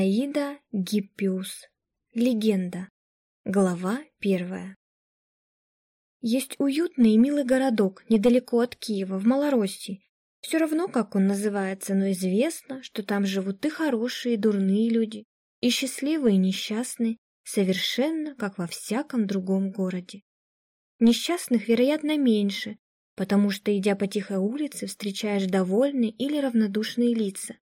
Аида Гиппиус. Легенда. Глава первая. Есть уютный и милый городок недалеко от Киева, в Малороссии. Все равно, как он называется, но известно, что там живут и хорошие, и дурные люди, и счастливые, и несчастные, совершенно как во всяком другом городе. Несчастных, вероятно, меньше, потому что, идя по тихой улице, встречаешь довольные или равнодушные лица,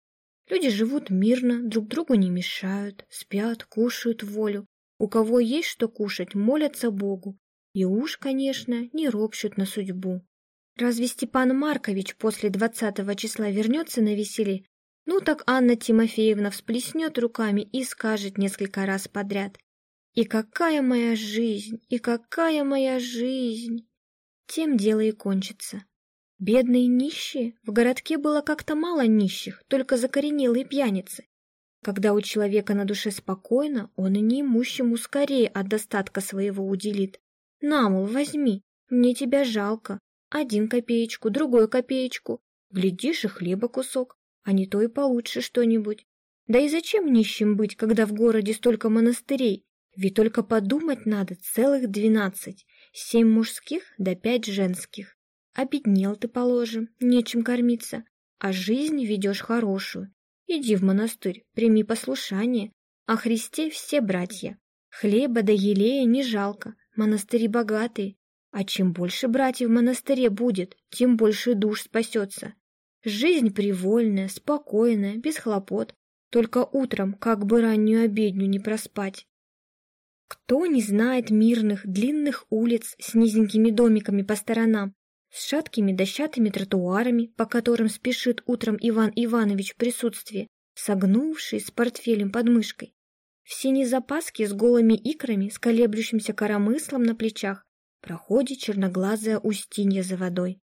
Люди живут мирно, друг другу не мешают, спят, кушают волю. У кого есть что кушать, молятся Богу. И уж, конечно, не ропщут на судьбу. Разве Степан Маркович после двадцатого числа вернется на веселье? Ну так Анна Тимофеевна всплеснет руками и скажет несколько раз подряд. «И какая моя жизнь! И какая моя жизнь!» Тем дело и кончится. Бедные нищие, в городке было как-то мало нищих, только закоренелые пьяницы. Когда у человека на душе спокойно, он и неимущему скорее от достатка своего уделит. На, мол, возьми, мне тебя жалко. Один копеечку, другой копеечку. Глядишь, и хлеба кусок, а не то и получше что-нибудь. Да и зачем нищим быть, когда в городе столько монастырей? Ведь только подумать надо целых двенадцать, семь мужских да пять женских. Обеднел ты, положим, нечем кормиться, а жизнь ведешь хорошую. Иди в монастырь, прими послушание. О Христе все братья. Хлеба да елея не жалко, монастыри богатые. А чем больше братьев в монастыре будет, тем больше душ спасется. Жизнь привольная, спокойная, без хлопот. Только утром, как бы раннюю обедню не проспать. Кто не знает мирных, длинных улиц с низенькими домиками по сторонам, с шаткими дощатыми тротуарами, по которым спешит утром Иван Иванович в присутствии, согнувшись с портфелем под мышкой. В синей запаске с голыми икрами, с колеблющимся коромыслом на плечах, проходит черноглазая Устинья за водой.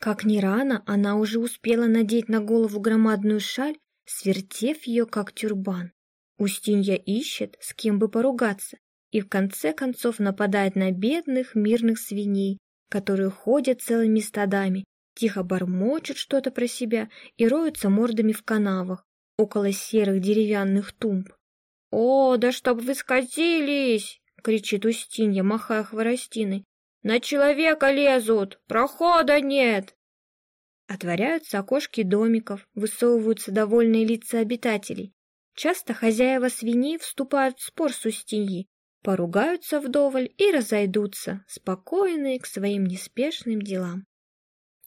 Как ни рано, она уже успела надеть на голову громадную шаль, свертев ее как тюрбан. Устинья ищет, с кем бы поругаться, и в конце концов нападает на бедных мирных свиней, которые ходят целыми стадами, тихо бормочут что-то про себя и роются мордами в канавах около серых деревянных тумб. «О, да чтоб вы скатились!» — кричит Устинья, махая хворостиной. «На человека лезут! Прохода нет!» Отворяются окошки домиков, высовываются довольные лица обитателей. Часто хозяева свиней вступают в спор с Устиньей, поругаются вдоволь и разойдутся, спокойные к своим неспешным делам.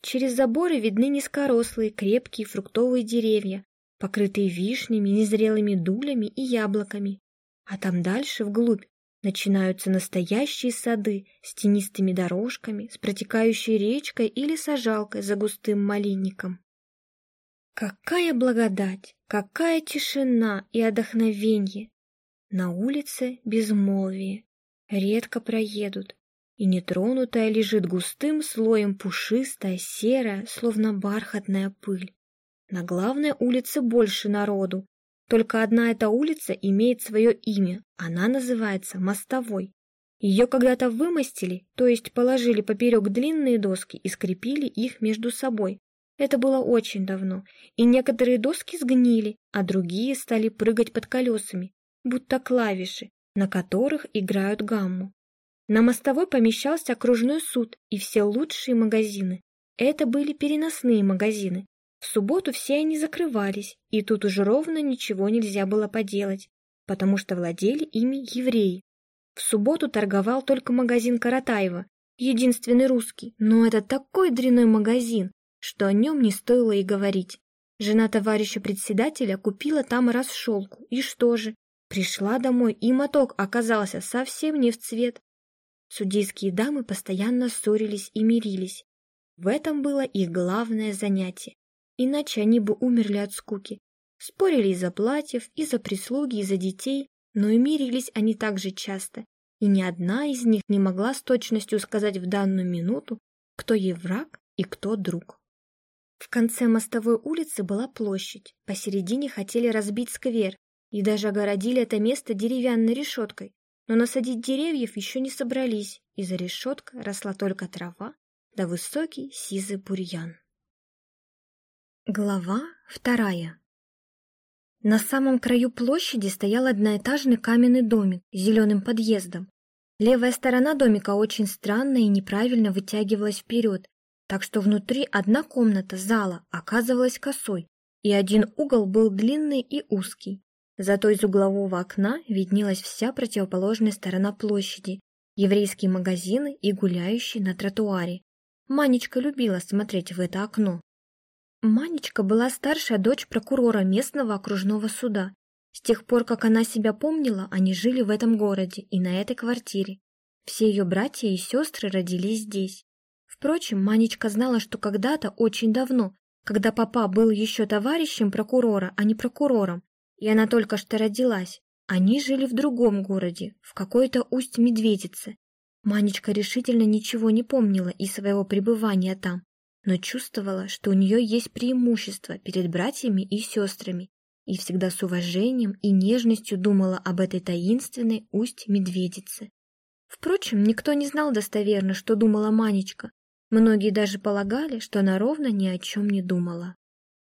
Через заборы видны низкорослые, крепкие фруктовые деревья, покрытые вишнями, незрелыми дулями и яблоками. А там дальше, вглубь, начинаются настоящие сады с тенистыми дорожками, с протекающей речкой или сажалкой за густым малинником. Какая благодать, какая тишина и отдохновенье! На улице безмолвие, редко проедут, и нетронутая лежит густым слоем пушистая, серая, словно бархатная пыль. На главной улице больше народу, только одна эта улица имеет свое имя, она называется Мостовой. Ее когда-то вымостили, то есть положили поперек длинные доски и скрепили их между собой. Это было очень давно, и некоторые доски сгнили, а другие стали прыгать под колесами, будто клавиши, на которых играют гамму. На мостовой помещался окружной суд и все лучшие магазины. Это были переносные магазины. В субботу все они закрывались, и тут уже ровно ничего нельзя было поделать, потому что владели ими евреи. В субботу торговал только магазин Каратаева, единственный русский, но это такой дрянной магазин, что о нем не стоило и говорить. Жена товарища председателя купила там раз шелку, и что же, Пришла домой, и моток оказался совсем не в цвет. Судейские дамы постоянно ссорились и мирились. В этом было их главное занятие. Иначе они бы умерли от скуки. Спорили из-за платьев, из-за прислуги, из-за детей, но и мирились они также часто, и ни одна из них не могла с точностью сказать в данную минуту, кто ей враг и кто друг. В конце мостовой улицы была площадь, посередине хотели разбить сквер, и даже огородили это место деревянной решеткой, но насадить деревьев еще не собрались, и за решеткой росла только трава да высокий сизый бурьян. Глава вторая На самом краю площади стоял одноэтажный каменный домик с зеленым подъездом. Левая сторона домика очень странно и неправильно вытягивалась вперед, так что внутри одна комната зала оказывалась косой, и один угол был длинный и узкий. Зато из углового окна виднелась вся противоположная сторона площади, еврейские магазины и гуляющие на тротуаре. Манечка любила смотреть в это окно. Манечка была старшая дочь прокурора местного окружного суда. С тех пор, как она себя помнила, они жили в этом городе и на этой квартире. Все ее братья и сестры родились здесь. Впрочем, Манечка знала, что когда-то, очень давно, когда папа был еще товарищем прокурора, а не прокурором, и она только что родилась, они жили в другом городе, в какой-то усть-медведице. Манечка решительно ничего не помнила из своего пребывания там, но чувствовала, что у нее есть преимущество перед братьями и сестрами, и всегда с уважением и нежностью думала об этой таинственной усть-медведице. Впрочем, никто не знал достоверно, что думала Манечка. Многие даже полагали, что она ровно ни о чем не думала.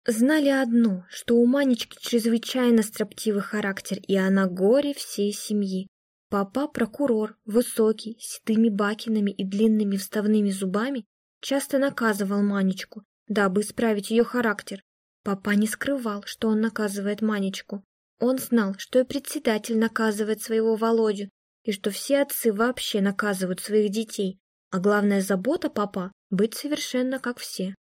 Знали одно, что у Манечки чрезвычайно строптивый характер, и она горе всей семьи. Папа, прокурор, высокий, с седыми бакинами и длинными вставными зубами, часто наказывал Манечку, дабы исправить ее характер. Папа не скрывал, что он наказывает Манечку. Он знал, что и председатель наказывает своего Володю, и что все отцы вообще наказывают своих детей, а главная забота папа — быть совершенно как все.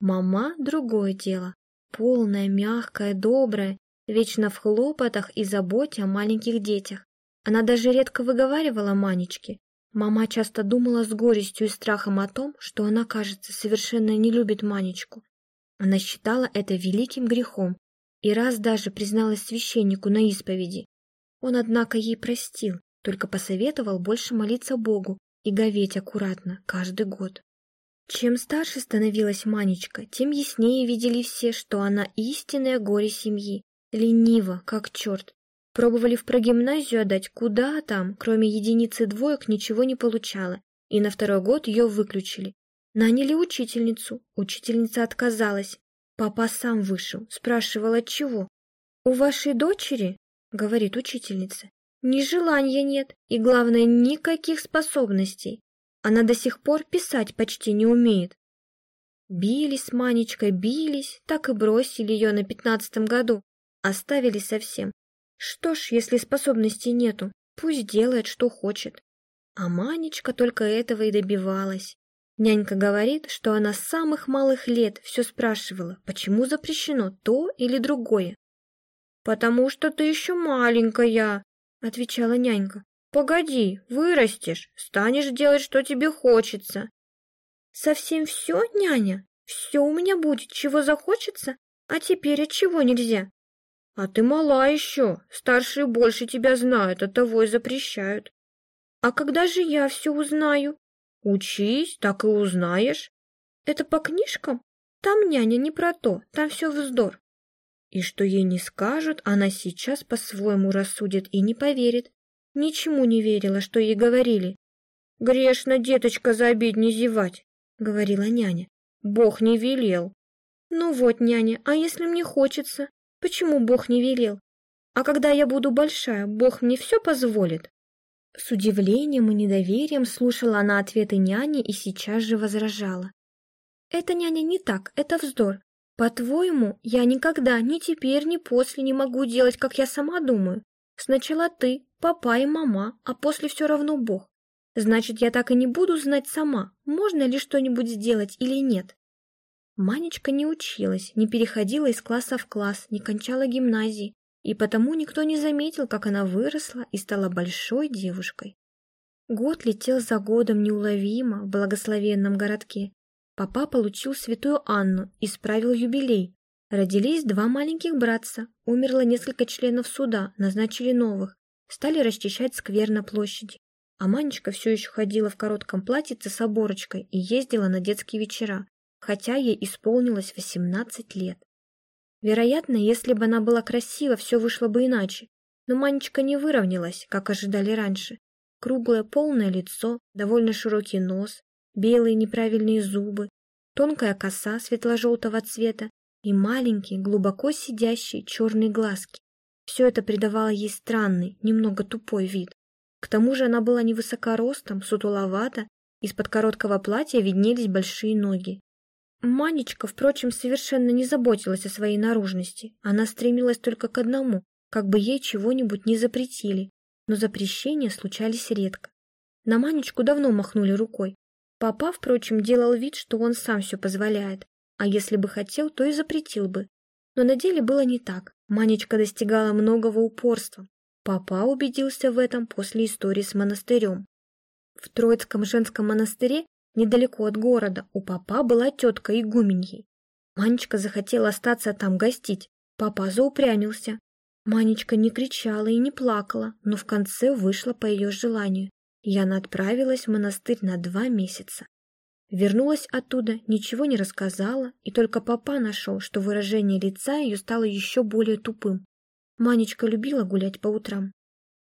Мама — другое дело. Полная, мягкая, добрая, вечно в хлопотах и заботе о маленьких детях. Она даже редко выговаривала Манечке, Мама часто думала с горестью и страхом о том, что она, кажется, совершенно не любит Манечку. Она считала это великим грехом и раз даже призналась священнику на исповеди. Он, однако, ей простил, только посоветовал больше молиться Богу и говеть аккуратно каждый год. Чем старше становилась Манечка, тем яснее видели все, что она истинное горе семьи, ленива, как черт, Пробовали в прогимназию отдать, куда там, кроме единицы двоек ничего не получала, и на второй год ее выключили. Наняли учительницу, учительница отказалась. Папа сам вышел, спрашивал, от чего. «У вашей дочери, — говорит учительница, — ни желания нет, и, главное, никаких способностей. Она до сих пор писать почти не умеет. Бились с Манечкой, бились, так и бросили ее на пятнадцатом году, оставили совсем. Что ж, если способностей нету, пусть делает, что хочет. А Манечка только этого и добивалась. Нянька говорит, что она с самых малых лет все спрашивала, почему запрещено то или другое. «Потому что ты еще маленькая», — отвечала нянька. «Погоди, вырастешь, станешь делать, что тебе хочется». «Совсем все, няня? Все у меня будет, чего захочется? А теперь от чего нельзя?» А ты мала еще, старшие больше тебя знают, от того и запрещают. А когда же я все узнаю? Учись, так и узнаешь. Это по книжкам? Там няня не про то, там все вздор. И что ей не скажут, она сейчас по-своему рассудит и не поверит. Ничему не верила, что ей говорили. «Грешно, деточка, за обед не зевать», — говорила няня. «Бог не велел». «Ну вот, няня, а если мне хочется? Почему Бог не велел? А когда я буду большая, Бог мне все позволит?» С удивлением и недоверием слушала она ответы няни и сейчас же возражала. «Это, няня, не так, это вздор. По-твоему, я никогда, ни теперь, ни после не могу делать, как я сама думаю. Сначала ты, папа и мама, а после все равно Бог. Значит, я так и не буду знать сама, можно ли что-нибудь сделать или нет. Манечка не училась, не переходила из класса в класс, не кончала гимназии, и потому никто не заметил, как она выросла и стала большой девушкой. Год летел за годом неуловимо в благословенном городке. Папа получил святую Анну и справил юбилей. Родились два маленьких братца, умерло несколько членов суда, назначили новых, стали расчищать сквер на площади. А Манечка все еще ходила в коротком платьице с оборочкой и ездила на детские вечера, хотя ей исполнилось 18 лет. Вероятно, если бы она была красива, все вышло бы иначе, но Манечка не выровнялась, как ожидали раньше. Круглое полное лицо, довольно широкий нос, белые неправильные зубы, тонкая коса светло-желтого цвета, и маленькие, глубоко сидящие черные глазки. Все это придавало ей странный, немного тупой вид. К тому же она была невысока ростом, сутуловата, из-под короткого платья виднелись большие ноги. Манечка, впрочем, совершенно не заботилась о своей наружности. Она стремилась только к одному, как бы ей чего-нибудь не запретили, но запрещения случались редко. На Манечку давно махнули рукой. Папа, впрочем, делал вид, что он сам все позволяет, а если бы хотел, то и запретил бы. Но на деле было не так. Манечка достигала многого упорства. Папа убедился в этом после истории с монастырем. В Троицком женском монастыре, недалеко от города, у папа была тетка игуменьей. Манечка захотела остаться там гостить. Папа заупрямился. Манечка не кричала и не плакала, но в конце вышла по ее желанию. Яна отправилась в монастырь на два месяца. Вернулась оттуда, ничего не рассказала, и только папа нашел, что выражение лица ее стало еще более тупым. Манечка любила гулять по утрам.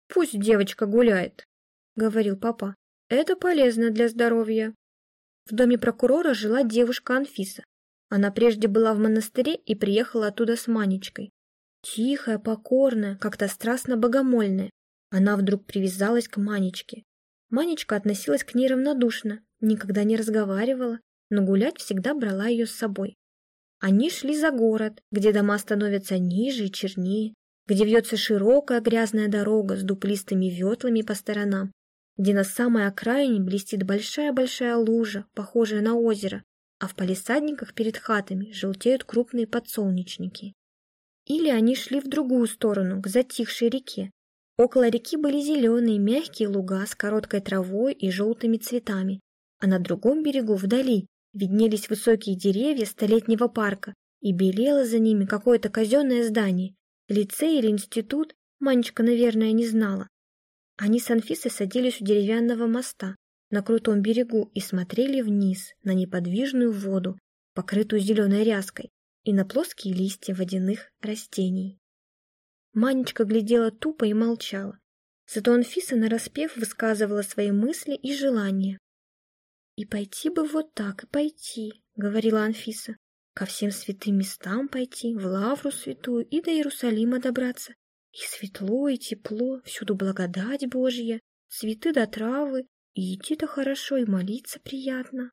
«Пусть девочка гуляет», — говорил папа. «Это полезно для здоровья». В доме прокурора жила девушка Анфиса. Она прежде была в монастыре и приехала оттуда с Манечкой. Тихая, покорная, как-то страстно богомольная. Она вдруг привязалась к Манечке. Манечка относилась к ней равнодушно, никогда не разговаривала, но гулять всегда брала ее с собой. Они шли за город, где дома становятся ниже и чернее, где вьется широкая грязная дорога с дуплистыми ветлами по сторонам, где на самой окраине блестит большая-большая лужа, похожая на озеро, а в палисадниках перед хатами желтеют крупные подсолнечники. Или они шли в другую сторону, к затихшей реке, Около реки были зеленые мягкие луга с короткой травой и желтыми цветами, а на другом берегу вдали виднелись высокие деревья столетнего парка, и белело за ними какое-то казенное здание. Лицей или институт Манечка, наверное, не знала. Они с Анфисой садились у деревянного моста на крутом берегу и смотрели вниз на неподвижную воду, покрытую зеленой ряской, и на плоские листья водяных растений. Манечка глядела тупо и молчала. Зато Анфиса нараспев высказывала свои мысли и желания. «И пойти бы вот так, и пойти», — говорила Анфиса. «Ко всем святым местам пойти, в Лавру святую и до Иерусалима добраться. И светло, и тепло, всюду благодать Божья, цветы до травы, и идти-то хорошо, и молиться приятно.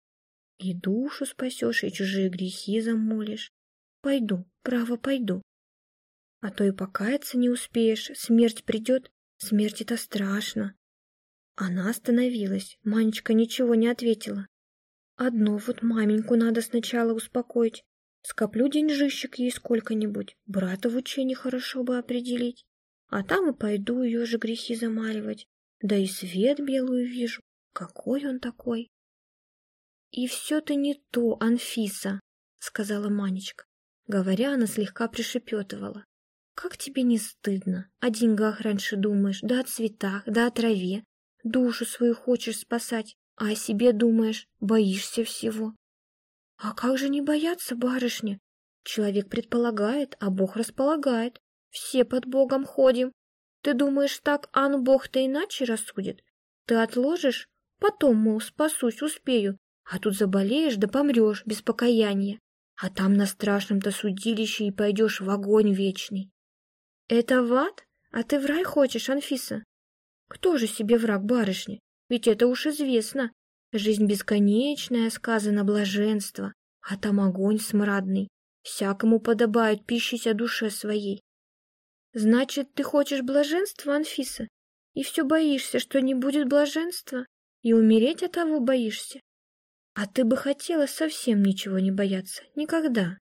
И душу спасешь, и чужие грехи замолишь. Пойду, право, пойду. А то и покаяться не успеешь, смерть придет, смерть это страшно. Она остановилась, Манечка ничего не ответила. Одно вот маменьку надо сначала успокоить. Скоплю деньжищик ей сколько-нибудь, брата в учении хорошо бы определить. А там и пойду ее же грехи замаливать. Да и свет белую вижу. Какой он такой? И все ты не то, Анфиса, сказала Манечка. Говоря, она слегка пришепетывала. Как тебе не стыдно? О деньгах раньше думаешь, да о цветах, да о траве. Душу свою хочешь спасать, а о себе думаешь, боишься всего. А как же не бояться, барышня? Человек предполагает, а Бог располагает. Все под Богом ходим. Ты думаешь так, а ну Бог-то иначе рассудит? Ты отложишь? Потом, мол, спасусь, успею. А тут заболеешь да помрешь без покаяния. А там на страшном-то судилище и пойдешь в огонь вечный. Это в ад? А ты в рай хочешь, Анфиса? Кто же себе враг барышни? Ведь это уж известно. Жизнь бесконечная, сказано блаженство, а там огонь смрадный. Всякому подобает пищить о душе своей. Значит, ты хочешь блаженства, Анфиса? И все боишься, что не будет блаженства? И умереть от того боишься? А ты бы хотела совсем ничего не бояться. Никогда.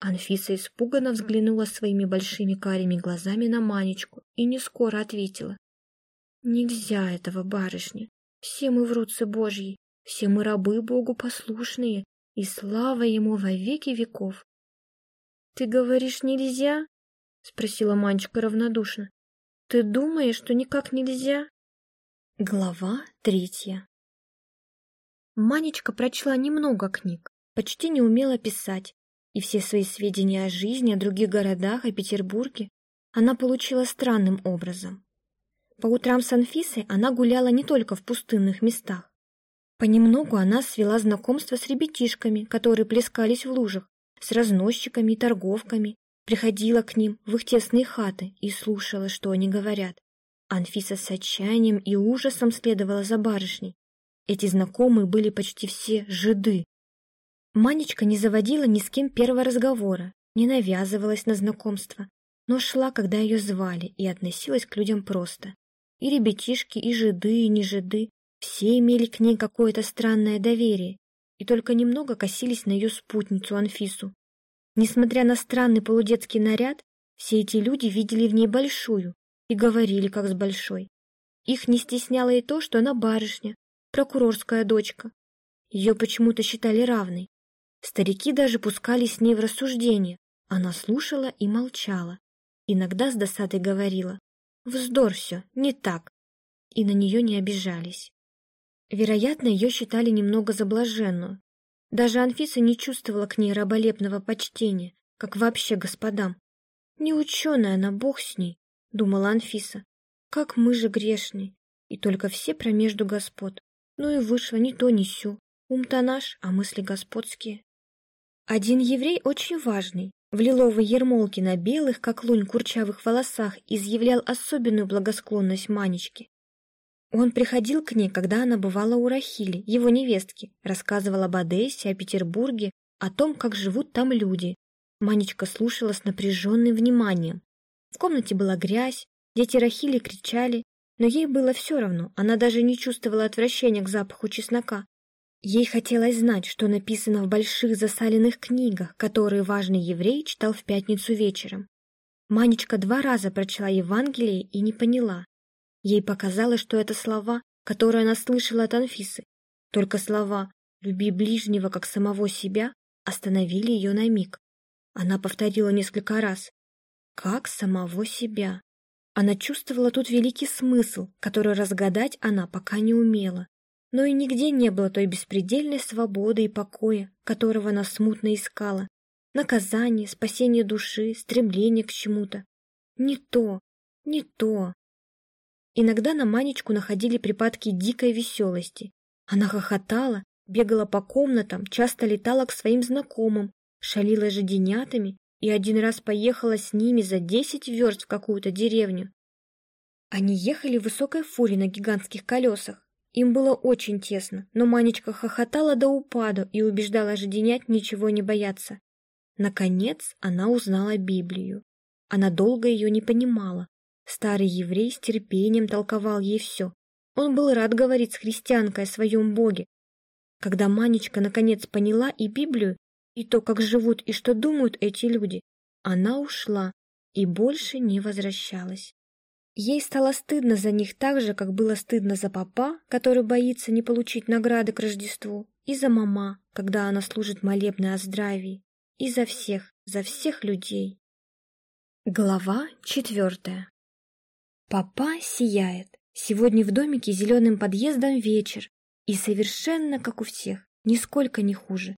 Анфиса испуганно взглянула своими большими карими глазами на Манечку и не скоро ответила. «Нельзя этого, барышня. Все мы врутся Божьи, все мы рабы Богу послушные, и слава Ему во веки веков». «Ты говоришь, нельзя?» — спросила Манечка равнодушно. «Ты думаешь, что никак нельзя?» Глава третья Манечка прочла немного книг, почти не умела писать, и все свои сведения о жизни, о других городах, о Петербурге она получила странным образом. По утрам с Анфисой она гуляла не только в пустынных местах. Понемногу она свела знакомство с ребятишками, которые плескались в лужах, с разносчиками и торговками, приходила к ним в их тесные хаты и слушала, что они говорят. Анфиса с отчаянием и ужасом следовала за барышней. Эти знакомые были почти все жиды. Манечка не заводила ни с кем первого разговора, не навязывалась на знакомство, но шла, когда ее звали, и относилась к людям просто. И ребятишки, и жиды, и не жиды, все имели к ней какое-то странное доверие, и только немного косились на ее спутницу Анфису. Несмотря на странный полудетский наряд, все эти люди видели в ней большую и говорили, как с большой. Их не стесняло и то, что она барышня, прокурорская дочка. Ее почему-то считали равной. Старики даже пускали с ней в рассуждение. Она слушала и молчала. Иногда с досадой говорила. Вздор все, не так. И на нее не обижались. Вероятно, ее считали немного заблаженную. Даже Анфиса не чувствовала к ней раболепного почтения, как вообще господам. Не ученая она, бог с ней, думала Анфиса. Как мы же грешны, и только все промежду господ. Ну и вышло ни то, ни сё. Ум-то наш, а мысли господские. Один еврей очень важный, в лиловой ермолке на белых, как лунь, курчавых волосах изъявлял особенную благосклонность Манечке. Он приходил к ней, когда она бывала у Рахили, его невестки, рассказывал об Одессе, о Петербурге, о том, как живут там люди. Манечка слушала с напряженным вниманием. В комнате была грязь, дети Рахили кричали, но ей было все равно, она даже не чувствовала отвращения к запаху чеснока. Ей хотелось знать, что написано в больших засаленных книгах, которые важный еврей читал в пятницу вечером. Манечка два раза прочла Евангелие и не поняла. Ей показалось, что это слова, которые она слышала от Анфисы. Только слова «люби ближнего, как самого себя» остановили ее на миг. Она повторила несколько раз «как самого себя». Она чувствовала тут великий смысл, который разгадать она пока не умела но и нигде не было той беспредельной свободы и покоя, которого она смутно искала. Наказание, спасение души, стремление к чему-то. Не то, не то. Иногда на Манечку находили припадки дикой веселости. Она хохотала, бегала по комнатам, часто летала к своим знакомым, шалила жиденятами и один раз поехала с ними за десять верст в какую-то деревню. Они ехали в высокой фуре на гигантских колесах, им было очень тесно, но Манечка хохотала до упаду и убеждала жиденять ничего не бояться. Наконец она узнала Библию. Она долго ее не понимала. Старый еврей с терпением толковал ей все. Он был рад говорить с христианкой о своем Боге. Когда Манечка наконец поняла и Библию, и то, как живут и что думают эти люди, она ушла и больше не возвращалась. Ей стало стыдно за них так же, как было стыдно за папа, который боится не получить награды к Рождеству, и за мама, когда она служит молебной о здравии, и за всех, за всех людей. Глава четвертая Папа сияет. Сегодня в домике зеленым подъездом вечер, и совершенно как у всех, нисколько не хуже.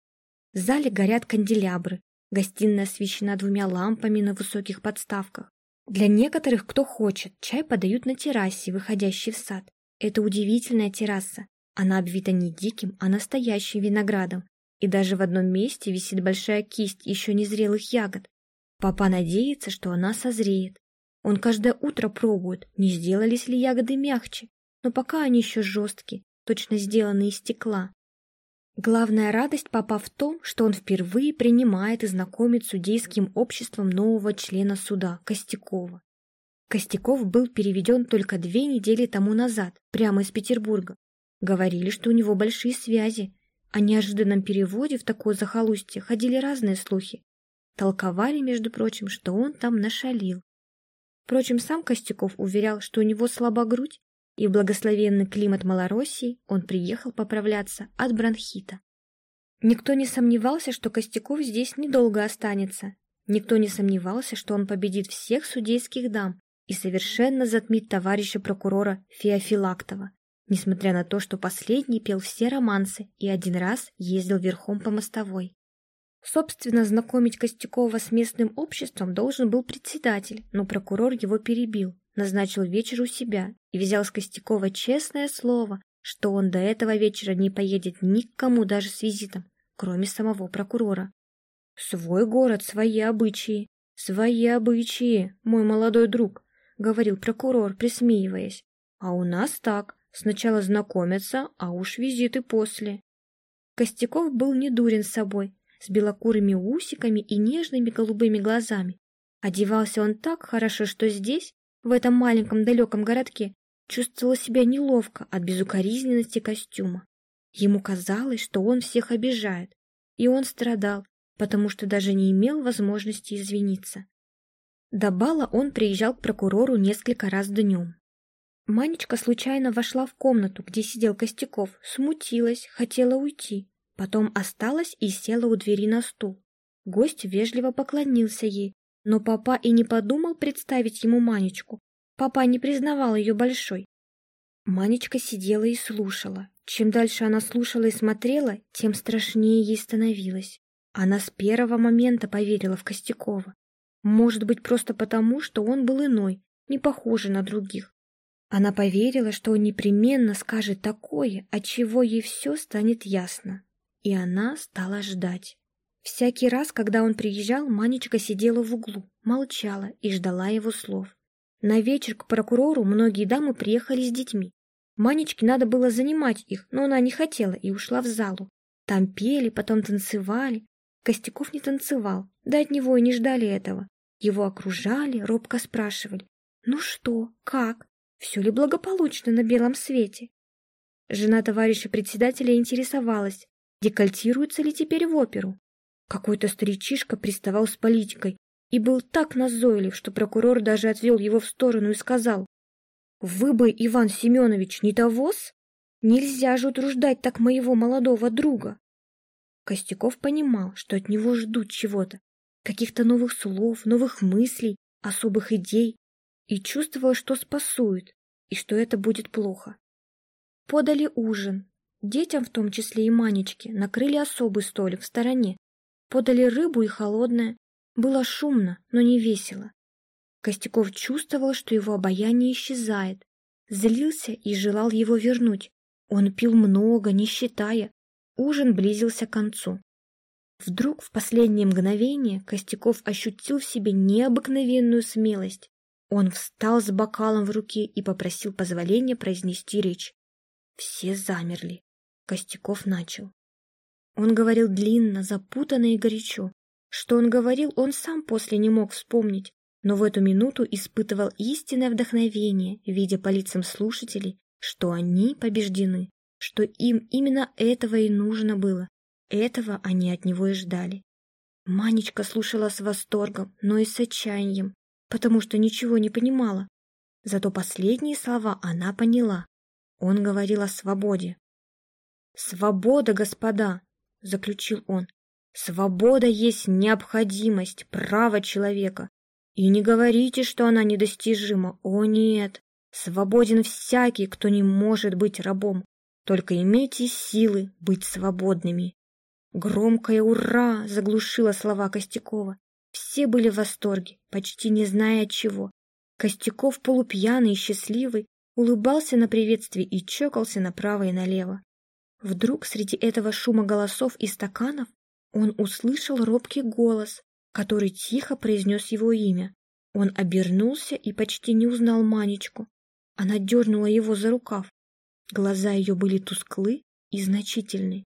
В зале горят канделябры, гостиная освещена двумя лампами на высоких подставках. Для некоторых, кто хочет, чай подают на террасе, выходящей в сад. Это удивительная терраса. Она обвита не диким, а настоящим виноградом. И даже в одном месте висит большая кисть еще незрелых ягод. Папа надеется, что она созреет. Он каждое утро пробует, не сделались ли ягоды мягче, но пока они еще жесткие, точно сделаны из стекла. Главная радость папа в том, что он впервые принимает и знакомит судейским обществом нового члена суда, Костякова. Костяков был переведен только две недели тому назад, прямо из Петербурга. Говорили, что у него большие связи. О неожиданном переводе в такое захолустье ходили разные слухи. Толковали, между прочим, что он там нашалил. Впрочем, сам Костяков уверял, что у него слаба грудь, и в благословенный климат Малороссии он приехал поправляться от бронхита. Никто не сомневался, что Костяков здесь недолго останется. Никто не сомневался, что он победит всех судейских дам и совершенно затмит товарища прокурора Феофилактова, несмотря на то, что последний пел все романсы и один раз ездил верхом по мостовой. Собственно, знакомить Костякова с местным обществом должен был председатель, но прокурор его перебил, назначил вечер у себя и взял с Костякова честное слово, что он до этого вечера не поедет никому даже с визитом, кроме самого прокурора. Свой город, свои обычаи. Свои обычаи, мой молодой друг, говорил прокурор, присмеиваясь. А у нас так, сначала знакомятся, а уж визиты после. Костяков был не дурен собой, с белокурыми усиками и нежными голубыми глазами. Одевался он так хорошо, что здесь, в этом маленьком далеком городке, чувствовал себя неловко от безукоризненности костюма. Ему казалось, что он всех обижает, и он страдал, потому что даже не имел возможности извиниться. До бала он приезжал к прокурору несколько раз днем. Манечка случайно вошла в комнату, где сидел Костяков, смутилась, хотела уйти, потом осталась и села у двери на стул. Гость вежливо поклонился ей, но папа и не подумал представить ему Манечку. Папа не признавал ее большой. Манечка сидела и слушала. Чем дальше она слушала и смотрела, тем страшнее ей становилось. Она с первого момента поверила в Костякова. Может быть, просто потому, что он был иной, не похожий на других. Она поверила, что он непременно скажет такое, от чего ей все станет ясно. И она стала ждать. Всякий раз, когда он приезжал, Манечка сидела в углу, молчала и ждала его слов. На вечер к прокурору многие дамы приехали с детьми. Манечке надо было занимать их, но она не хотела и ушла в залу. Там пели, потом танцевали. Костяков не танцевал, да от него и не ждали этого. Его окружали, робко спрашивали. «Ну что, как? Все ли благополучно на белом свете?» Жена товарища председателя интересовалась, декольтируется ли теперь в оперу. Какой-то старичишка приставал с политикой и был так назойлив, что прокурор даже отвел его в сторону и сказал, «Вы бы, Иван Семенович, не тогос? Нельзя же утруждать так моего молодого друга!» Костяков понимал, что от него ждут чего-то, каких-то новых слов, новых мыслей, особых идей, и чувствовал, что спасует, и что это будет плохо. Подали ужин. Детям, в том числе и Манечке, накрыли особый столик в стороне. Подали рыбу и холодное. Было шумно, но не весело. Костяков чувствовал, что его обаяние исчезает. Злился и желал его вернуть. Он пил много, не считая, Ужин близился к концу. Вдруг в последнее мгновение Костяков ощутил в себе необыкновенную смелость. Он встал с бокалом в руке и попросил позволения произнести речь. Все замерли. Костяков начал. Он говорил длинно, запутанно и горячо. Что он говорил, он сам после не мог вспомнить, но в эту минуту испытывал истинное вдохновение, видя по лицам слушателей, что они побеждены что им именно этого и нужно было. Этого они от него и ждали. Манечка слушала с восторгом, но и с отчаянием, потому что ничего не понимала. Зато последние слова она поняла. Он говорил о свободе. «Свобода, господа!» — заключил он. «Свобода есть необходимость, право человека. И не говорите, что она недостижима. О нет! Свободен всякий, кто не может быть рабом. Только имейте силы быть свободными. Громкое «Ура!» заглушило слова Костякова. Все были в восторге, почти не зная чего. Костяков, полупьяный и счастливый, улыбался на приветствие и чокался направо и налево. Вдруг среди этого шума голосов и стаканов он услышал робкий голос, который тихо произнес его имя. Он обернулся и почти не узнал Манечку. Она дернула его за рукав. Глаза ее были тусклы и значительны.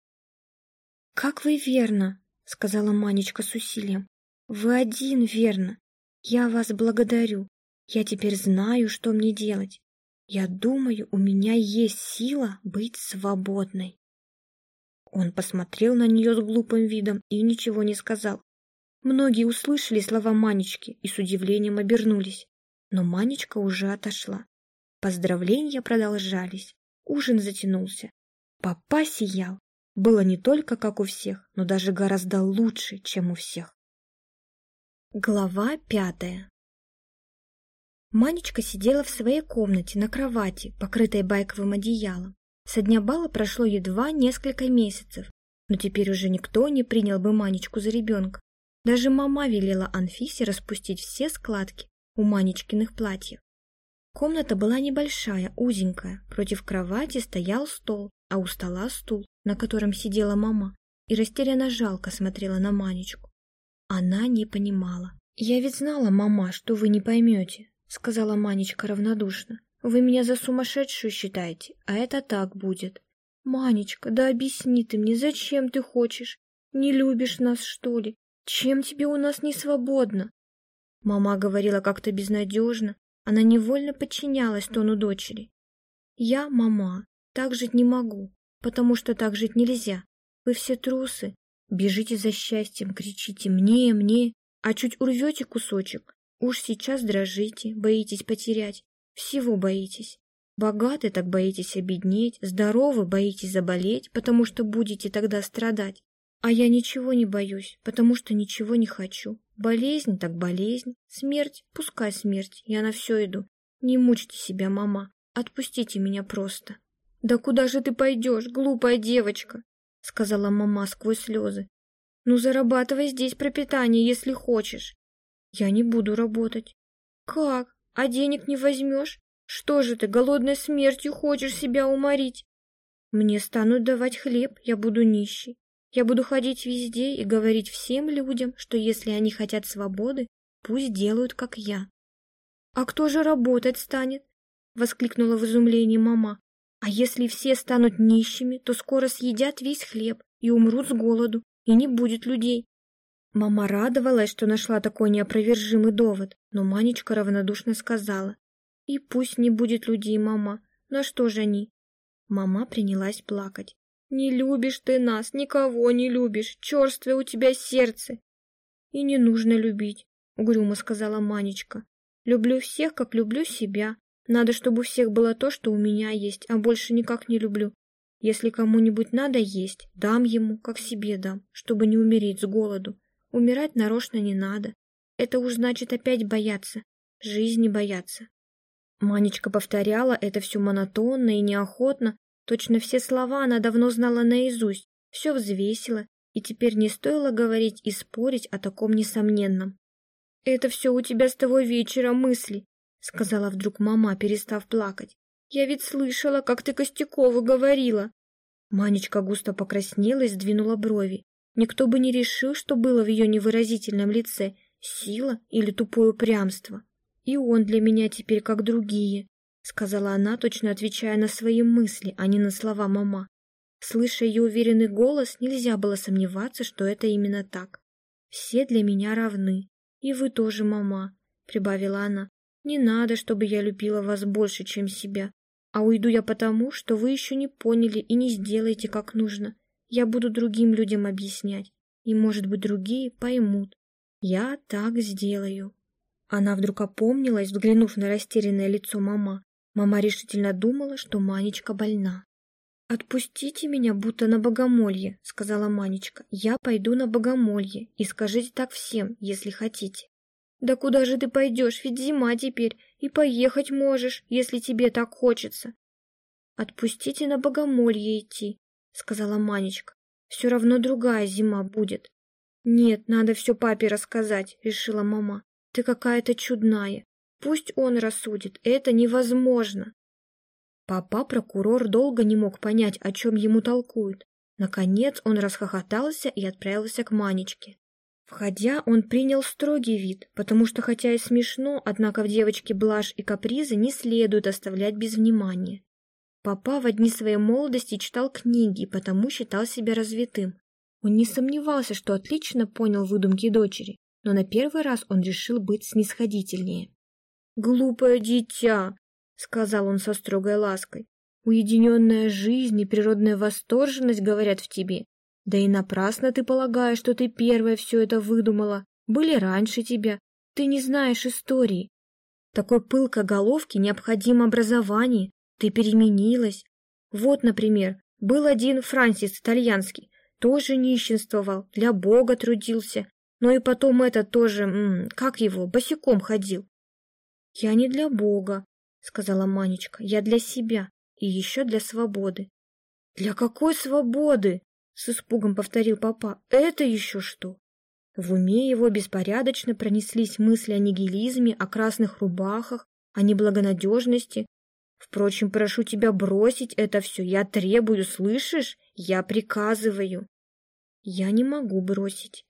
«Как вы верно!» — сказала Манечка с усилием. «Вы один верно. Я вас благодарю. Я теперь знаю, что мне делать. Я думаю, у меня есть сила быть свободной». Он посмотрел на нее с глупым видом и ничего не сказал. Многие услышали слова Манечки и с удивлением обернулись, но Манечка уже отошла. Поздравления продолжались. Ужин затянулся. Папа сиял. Было не только как у всех, но даже гораздо лучше, чем у всех. Глава пятая Манечка сидела в своей комнате на кровати, покрытой байковым одеялом. Со дня бала прошло едва несколько месяцев, но теперь уже никто не принял бы Манечку за ребенка. Даже мама велела Анфисе распустить все складки у Манечкиных платьев. Комната была небольшая, узенькая. Против кровати стоял стол, а у стола стул, на котором сидела мама, и растерянно жалко смотрела на Манечку. Она не понимала. «Я ведь знала, мама, что вы не поймете», — сказала Манечка равнодушно. «Вы меня за сумасшедшую считаете, а это так будет». «Манечка, да объясни ты мне, зачем ты хочешь? Не любишь нас, что ли? Чем тебе у нас не свободно?» Мама говорила как-то безнадежно, она невольно подчинялась тону дочери. «Я, мама, так жить не могу, потому что так жить нельзя. Вы все трусы, бежите за счастьем, кричите «мне, мне», а чуть урвете кусочек, уж сейчас дрожите, боитесь потерять, всего боитесь. Богаты так боитесь обеднеть, здоровы боитесь заболеть, потому что будете тогда страдать. А я ничего не боюсь, потому что ничего не хочу. Болезнь так болезнь, смерть, пускай смерть, я на все иду. Не мучьте себя, мама, отпустите меня просто. Да куда же ты пойдешь, глупая девочка? Сказала мама сквозь слезы. Ну, зарабатывай здесь пропитание, если хочешь. Я не буду работать. Как? А денег не возьмешь? Что же ты, голодной смертью хочешь себя уморить? Мне станут давать хлеб, я буду нищий. Я буду ходить везде и говорить всем людям, что если они хотят свободы, пусть делают, как я. А кто же работать станет? Воскликнула в изумлении мама. А если все станут нищими, то скоро съедят весь хлеб и умрут с голоду, и не будет людей. Мама радовалась, что нашла такой неопровержимый довод, но Манечка равнодушно сказала. И пусть не будет людей, мама. На что же они? Мама принялась плакать. Не любишь ты нас, никого не любишь, черствое у тебя сердце. И не нужно любить, угрюмо сказала Манечка. Люблю всех, как люблю себя. Надо, чтобы у всех было то, что у меня есть, а больше никак не люблю. Если кому-нибудь надо есть, дам ему, как себе дам, чтобы не умереть с голоду. Умирать нарочно не надо. Это уж значит опять бояться, жизни бояться. Манечка повторяла это все монотонно и неохотно, точно все слова она давно знала наизусть, все взвесила, и теперь не стоило говорить и спорить о таком несомненном. «Это все у тебя с того вечера мысли», — сказала вдруг мама, перестав плакать. «Я ведь слышала, как ты Костякову говорила». Манечка густо покраснела и сдвинула брови. Никто бы не решил, что было в ее невыразительном лице — сила или тупое упрямство. И он для меня теперь как другие, сказала она, точно отвечая на свои мысли, а не на слова мама. Слыша ее уверенный голос, нельзя было сомневаться, что это именно так. Все для меня равны, и вы тоже, мама, прибавила она. Не надо, чтобы я любила вас больше, чем себя, а уйду я потому, что вы еще не поняли и не сделаете как нужно. Я буду другим людям объяснять, и, может быть, другие поймут. Я так сделаю. Она вдруг опомнилась, взглянув на растерянное лицо мама. Мама решительно думала, что Манечка больна. «Отпустите меня, будто на богомолье», — сказала Манечка. «Я пойду на богомолье, и скажите так всем, если хотите». «Да куда же ты пойдешь, ведь зима теперь, и поехать можешь, если тебе так хочется». «Отпустите на богомолье идти», — сказала Манечка. «Все равно другая зима будет». «Нет, надо все папе рассказать», — решила мама. Ты какая-то чудная. Пусть он рассудит, это невозможно. Папа прокурор долго не мог понять, о чем ему толкуют. Наконец он расхохотался и отправился к Манечке. Входя, он принял строгий вид, потому что, хотя и смешно, однако в девочке блажь и капризы не следует оставлять без внимания. Папа в одни своей молодости читал книги и потому считал себя развитым. Он не сомневался, что отлично понял выдумки дочери, но на первый раз он решил быть снисходительнее. «Глупое дитя!» — сказал он со строгой лаской. «Уединенная жизнь и природная восторженность говорят в тебе. Да и напрасно ты полагаешь, что ты первая все это выдумала. Были раньше тебя. Ты не знаешь истории. Такой пылкой головке необходимо образование. Ты переменилась. Вот, например, был один Франсис итальянский, тоже нищенствовал, для Бога трудился, но и потом это тоже, как его, босиком ходил. Я не для Бога, сказала Манечка, я для себя и еще для свободы. Для какой свободы? С испугом повторил папа. Это еще что? В уме его беспорядочно пронеслись мысли о нигилизме, о красных рубахах, о неблагонадежности. Впрочем, прошу тебя бросить это все. Я требую, слышишь? Я приказываю. Я не могу бросить.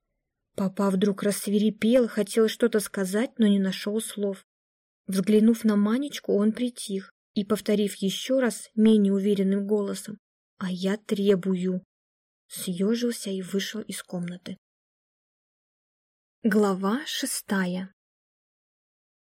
Папа вдруг рассверепел, хотел что-то сказать, но не нашел слов. Взглянув на Манечку, он притих и, повторив еще раз менее уверенным голосом, «А я требую», съежился и вышел из комнаты. Глава шестая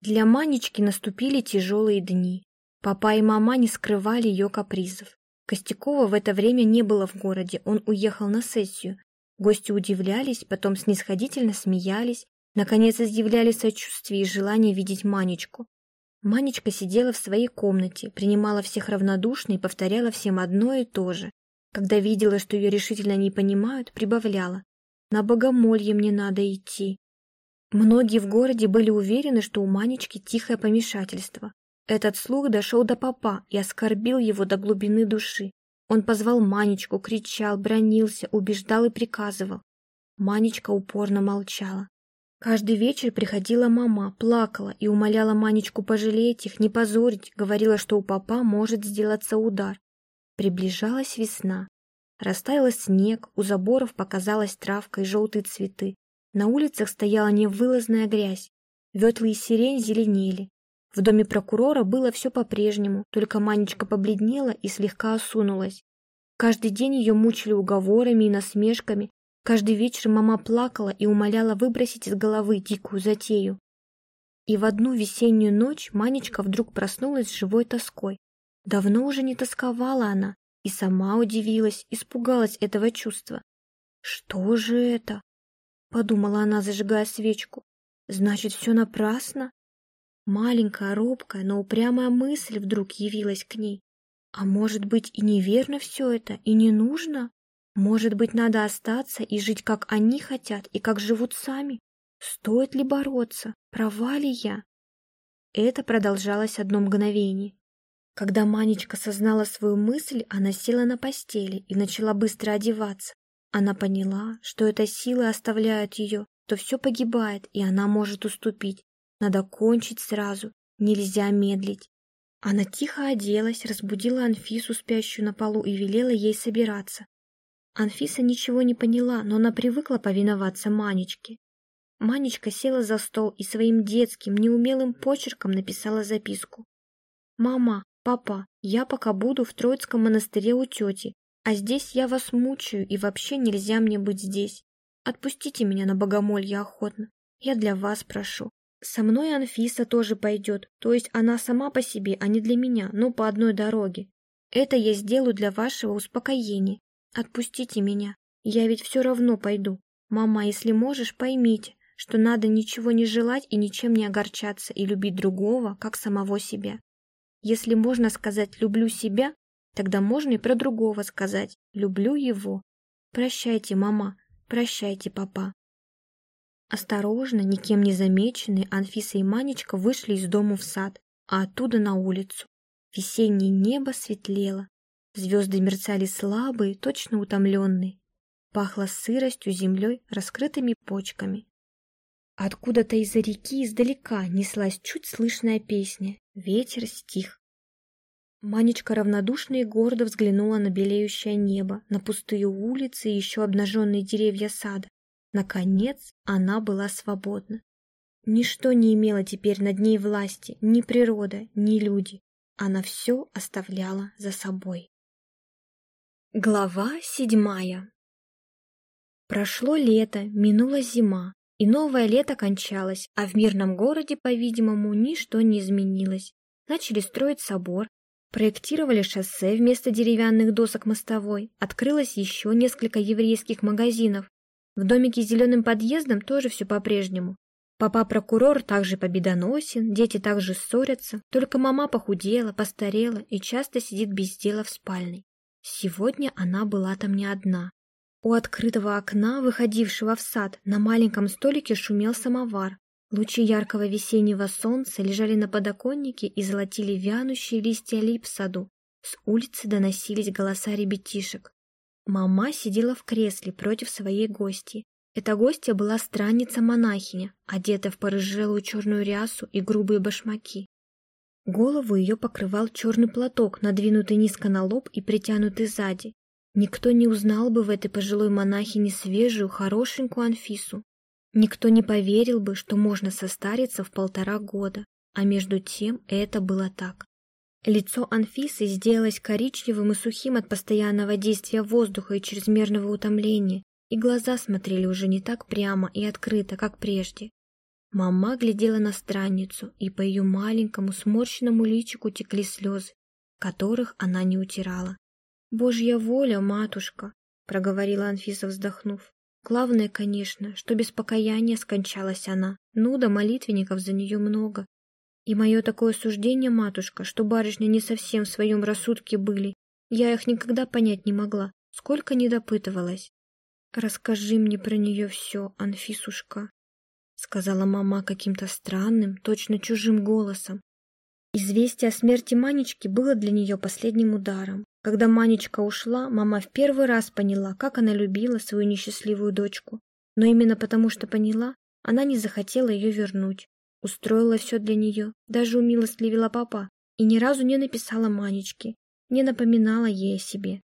Для Манечки наступили тяжелые дни. Папа и мама не скрывали ее капризов. Костякова в это время не было в городе, он уехал на сессию. Гости удивлялись, потом снисходительно смеялись, наконец изъявляли сочувствие и желание видеть Манечку. Манечка сидела в своей комнате, принимала всех равнодушно и повторяла всем одно и то же. Когда видела, что ее решительно не понимают, прибавляла. «На богомолье мне надо идти». Многие в городе были уверены, что у Манечки тихое помешательство. Этот слух дошел до папа и оскорбил его до глубины души. Он позвал Манечку, кричал, бронился, убеждал и приказывал. Манечка упорно молчала. Каждый вечер приходила мама, плакала и умоляла Манечку пожалеть их, не позорить, говорила, что у папа может сделаться удар. Приближалась весна. Растаял снег, у заборов показалась травка и желтые цветы. На улицах стояла невылазная грязь. Ветлы и сирень зеленели. В доме прокурора было все по-прежнему, только Манечка побледнела и слегка осунулась. Каждый день ее мучили уговорами и насмешками, каждый вечер мама плакала и умоляла выбросить из головы дикую затею. И в одну весеннюю ночь Манечка вдруг проснулась с живой тоской. Давно уже не тосковала она, и сама удивилась, испугалась этого чувства. «Что же это?» — подумала она, зажигая свечку. «Значит, все напрасно?» Маленькая, робкая, но упрямая мысль вдруг явилась к ней. А может быть и неверно все это, и не нужно? Может быть, надо остаться и жить, как они хотят, и как живут сами? Стоит ли бороться? Права ли я? Это продолжалось одно мгновение. Когда Манечка сознала свою мысль, она села на постели и начала быстро одеваться. Она поняла, что эта сила оставляет ее, то все погибает, и она может уступить, надо кончить сразу, нельзя медлить. Она тихо оделась, разбудила Анфису, спящую на полу, и велела ей собираться. Анфиса ничего не поняла, но она привыкла повиноваться Манечке. Манечка села за стол и своим детским, неумелым почерком написала записку. «Мама, папа, я пока буду в Троицком монастыре у тети, а здесь я вас мучаю, и вообще нельзя мне быть здесь. Отпустите меня на богомолье охотно. Я для вас прошу. Со мной Анфиса тоже пойдет, то есть она сама по себе, а не для меня, но по одной дороге. Это я сделаю для вашего успокоения. Отпустите меня, я ведь все равно пойду. Мама, если можешь, поймите, что надо ничего не желать и ничем не огорчаться и любить другого, как самого себя. Если можно сказать «люблю себя», тогда можно и про другого сказать «люблю его». Прощайте, мама, прощайте, папа. Осторожно, никем не замеченные, Анфиса и Манечка вышли из дома в сад, а оттуда на улицу. Весеннее небо светлело. Звезды мерцали слабые, точно утомленные. Пахло сыростью, землей, раскрытыми почками. Откуда-то из-за реки издалека неслась чуть слышная песня. Ветер стих. Манечка равнодушно и гордо взглянула на белеющее небо, на пустые улицы и еще обнаженные деревья сада. Наконец она была свободна. Ничто не имело теперь над ней власти, ни природа, ни люди. Она все оставляла за собой. Глава седьмая Прошло лето, минула зима, и новое лето кончалось, а в мирном городе, по-видимому, ничто не изменилось. Начали строить собор, проектировали шоссе вместо деревянных досок мостовой, открылось еще несколько еврейских магазинов, в домике с зеленым подъездом тоже все по-прежнему. Папа-прокурор также победоносен, дети также ссорятся, только мама похудела, постарела и часто сидит без дела в спальне. Сегодня она была там не одна. У открытого окна, выходившего в сад, на маленьком столике шумел самовар. Лучи яркого весеннего солнца лежали на подоконнике и золотили вянущие листья лип в саду. С улицы доносились голоса ребятишек. Мама сидела в кресле против своей гости. Эта гостья была странница-монахиня, одетая в порыжелую черную рясу и грубые башмаки. Голову ее покрывал черный платок, надвинутый низко на лоб и притянутый сзади. Никто не узнал бы в этой пожилой монахине свежую, хорошенькую Анфису. Никто не поверил бы, что можно состариться в полтора года, а между тем это было так. Лицо Анфисы сделалось коричневым и сухим от постоянного действия воздуха и чрезмерного утомления, и глаза смотрели уже не так прямо и открыто, как прежде. Мама глядела на странницу, и по ее маленькому сморщенному личику текли слезы, которых она не утирала. «Божья воля, матушка!» — проговорила Анфиса, вздохнув. Главное, конечно, что без покаяния скончалась она. Ну да молитвенников за нее много. И мое такое суждение, матушка, что барышни не совсем в своем рассудке были, я их никогда понять не могла, сколько не допытывалась. «Расскажи мне про нее все, Анфисушка», — сказала мама каким-то странным, точно чужим голосом. Известие о смерти Манечки было для нее последним ударом. Когда Манечка ушла, мама в первый раз поняла, как она любила свою несчастливую дочку. Но именно потому, что поняла, она не захотела ее вернуть. Устроила все для нее, даже умилостливила папа, и ни разу не написала Манечке, не напоминала ей о себе.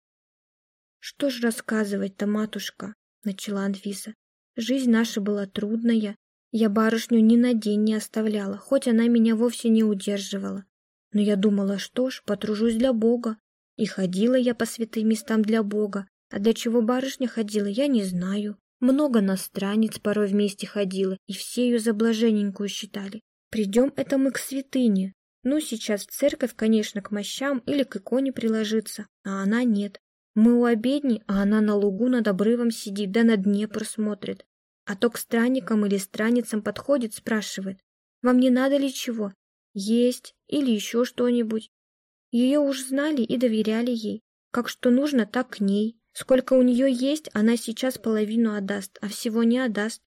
«Что ж рассказывать-то, матушка?» — начала Анфиса. «Жизнь наша была трудная. Я барышню ни на день не оставляла, хоть она меня вовсе не удерживала. Но я думала, что ж, потружусь для Бога, и ходила я по святым местам для Бога, а для чего барышня ходила, я не знаю. Много настранниц порой вместе ходила, и все ее за блаженненькую считали. Придем это мы к святыне. Ну, сейчас в церковь, конечно, к мощам или к иконе приложиться, а она нет. Мы у обедни, а она на лугу над обрывом сидит, да на дне просмотрит. А то к странникам или страницам подходит, спрашивает, «Вам не надо ли чего? Есть или еще что-нибудь?» Ее уж знали и доверяли ей. Как что нужно, так к ней. Сколько у нее есть, она сейчас половину отдаст, а всего не отдаст.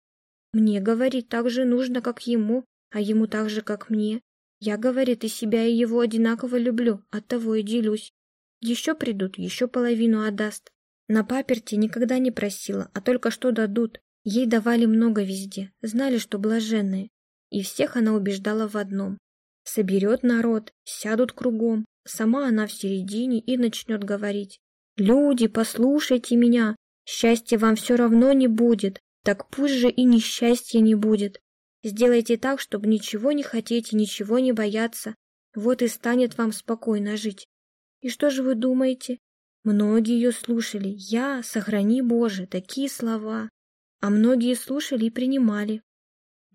Мне, говорит, так же нужно, как ему, а ему так же, как мне. Я, говорит, и себя, и его одинаково люблю, оттого и делюсь. Еще придут, еще половину отдаст. На паперти никогда не просила, а только что дадут. Ей давали много везде, знали, что блаженные. И всех она убеждала в одном. Соберет народ, сядут кругом, Сама она в середине и начнет говорить. «Люди, послушайте меня, счастья вам все равно не будет, так пусть же и несчастья не будет. Сделайте так, чтобы ничего не хотеть и ничего не бояться, вот и станет вам спокойно жить. И что же вы думаете? Многие ее слушали. Я, сохрани Боже, такие слова. А многие слушали и принимали.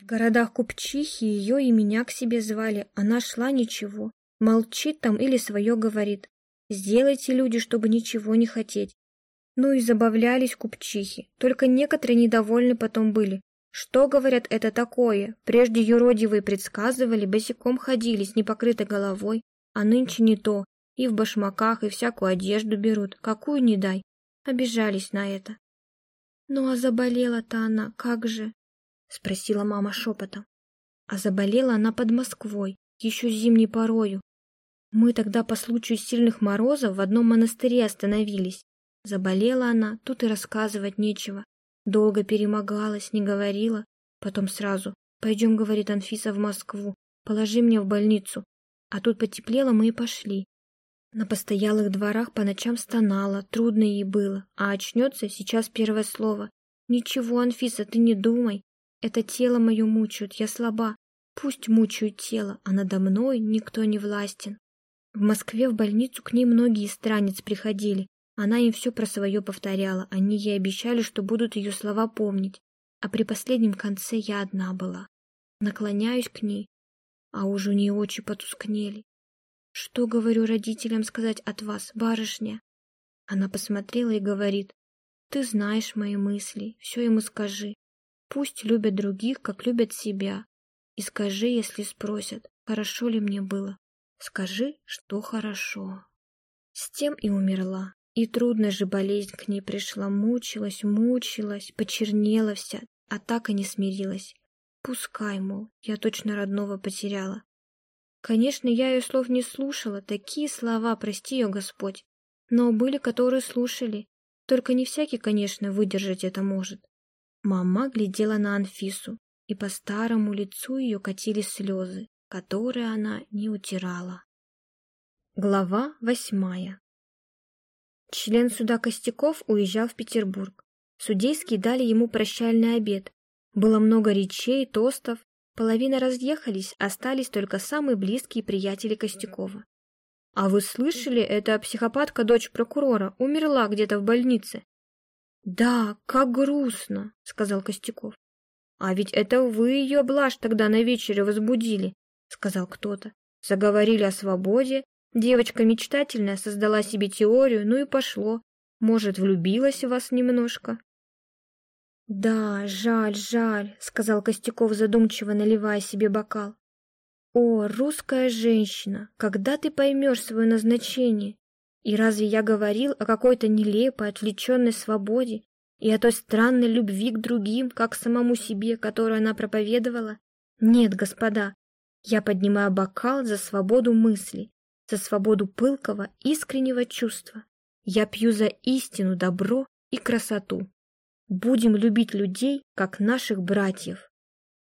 В городах купчихи ее и меня к себе звали, она шла ничего. Молчит там или свое говорит. Сделайте, люди, чтобы ничего не хотеть. Ну и забавлялись купчихи, только некоторые недовольны потом были. Что, говорят, это такое? Прежде юродивые предсказывали, босиком ходили с непокрытой головой, а нынче не то. И в башмаках, и всякую одежду берут, какую не дай. Обижались на это. Ну а заболела-то она, как же? Спросила мама шепотом. А заболела она под Москвой, еще зимней порою, мы тогда по случаю сильных морозов в одном монастыре остановились. Заболела она, тут и рассказывать нечего. Долго перемогалась, не говорила. Потом сразу «Пойдем, — говорит Анфиса, — в Москву, положи мне в больницу». А тут потеплело, мы и пошли. На постоялых дворах по ночам стонала, трудно ей было. А очнется сейчас первое слово. «Ничего, Анфиса, ты не думай. Это тело мое мучают, я слаба. Пусть мучают тело, а надо мной никто не властен». В Москве в больницу к ней многие странниц приходили. Она им все про свое повторяла. Они ей обещали, что будут ее слова помнить. А при последнем конце я одна была. Наклоняюсь к ней, а уже у нее очи потускнели. Что, говорю родителям сказать от вас, барышня? Она посмотрела и говорит, ты знаешь мои мысли, все ему скажи. Пусть любят других, как любят себя. И скажи, если спросят, хорошо ли мне было. Скажи, что хорошо. С тем и умерла. И трудная же болезнь к ней пришла, мучилась, мучилась, почернела вся, а так и не смирилась. Пускай, мол, я точно родного потеряла. Конечно, я ее слов не слушала, такие слова, прости ее Господь. Но были, которые слушали. Только не всякий, конечно, выдержать это может. Мама глядела на Анфису, и по старому лицу ее катились слезы которые она не утирала. Глава восьмая Член суда Костяков уезжал в Петербург. Судейские дали ему прощальный обед. Было много речей, тостов, половина разъехались, остались только самые близкие приятели Костякова. «А вы слышали, эта психопатка, дочь прокурора, умерла где-то в больнице?» «Да, как грустно», — сказал Костяков. «А ведь это вы ее блажь тогда на вечере возбудили», — сказал кто-то. Заговорили о свободе, девочка мечтательная создала себе теорию, ну и пошло. Может, влюбилась в вас немножко?» «Да, жаль, жаль», — сказал Костяков, задумчиво наливая себе бокал. «О, русская женщина, когда ты поймешь свое назначение? И разве я говорил о какой-то нелепой, отвлеченной свободе и о той странной любви к другим, как к самому себе, которую она проповедовала? Нет, господа, я поднимаю бокал за свободу мысли, за свободу пылкого, искреннего чувства. Я пью за истину, добро и красоту. Будем любить людей, как наших братьев.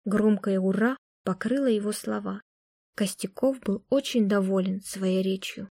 Громкое «Ура» покрыло его слова. Костяков был очень доволен своей речью.